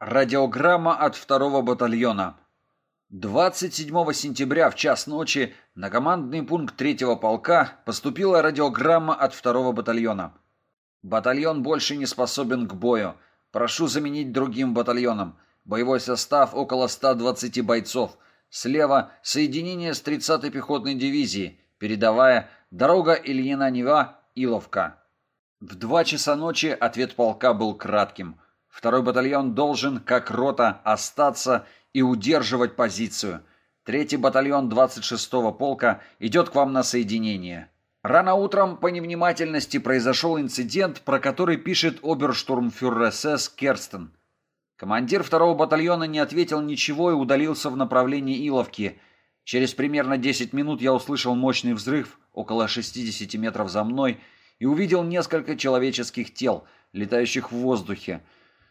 Радиограмма от второго батальона. 27 сентября в час ночи на командный пункт третьего полка поступила радиограмма от второго батальона. Батальон больше не способен к бою. Прошу заменить другим батальоном. Боевой состав около 120 бойцов. Слева соединение с 30-й пехотной дивизии. Передовая дорога Ильина-Нева, Иловка. В два часа ночи ответ полка был кратким – Второй батальон должен, как рота, остаться и удерживать позицию. Третий батальон 26-го полка идет к вам на соединение. Рано утром по невнимательности произошел инцидент, про который пишет оберштурмфюрер СС Керстен. Командир второго батальона не ответил ничего и удалился в направлении Иловки. Через примерно 10 минут я услышал мощный взрыв около 60 метров за мной и увидел несколько человеческих тел, летающих в воздухе.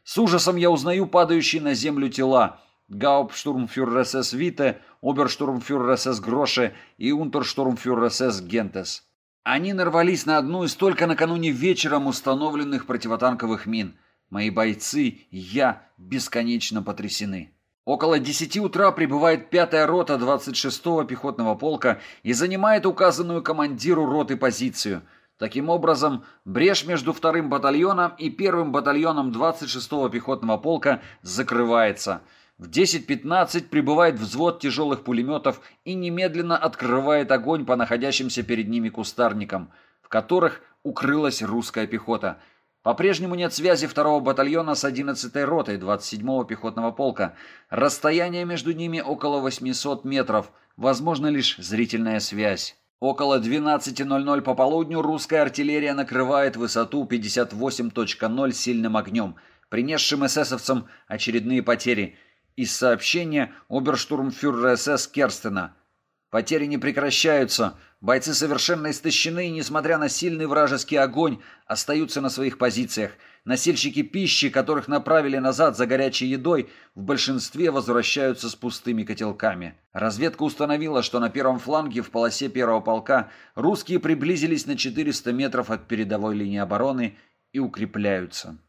С ужасом я узнаю падающие на землю тела. Гауптштурмфюрер СС Вите, оберштурмфюрер СС Гроше и унтерштурмфюрер СС Гентес. Они нарвались на одну из только накануне вечером установленных противотанковых мин. Мои бойцы я бесконечно потрясены. Около 10 утра прибывает пятая рота 26-го пехотного полка и занимает указанную командиру роты позицию – Таким образом, брешь между вторым батальоном и первым батальоном 26-го пехотного полка закрывается. В 10.15 прибывает взвод тяжелых пулеметов и немедленно открывает огонь по находящимся перед ними кустарникам, в которых укрылась русская пехота. По-прежнему нет связи второго батальона с 11-й ротой 27-го пехотного полка. Расстояние между ними около 800 метров, возможно лишь зрительная связь. Около 12.00 по полудню русская артиллерия накрывает высоту 58.0 сильным огнем, принесшим эсэсовцам очередные потери. Из сообщения оберштурмфюрера СС Керстена. Потери не прекращаются. Бойцы совершенно истощены и, несмотря на сильный вражеский огонь, остаются на своих позициях. Носильщики пищи, которых направили назад за горячей едой, в большинстве возвращаются с пустыми котелками. Разведка установила, что на первом фланге в полосе первого полка русские приблизились на 400 метров от передовой линии обороны и укрепляются.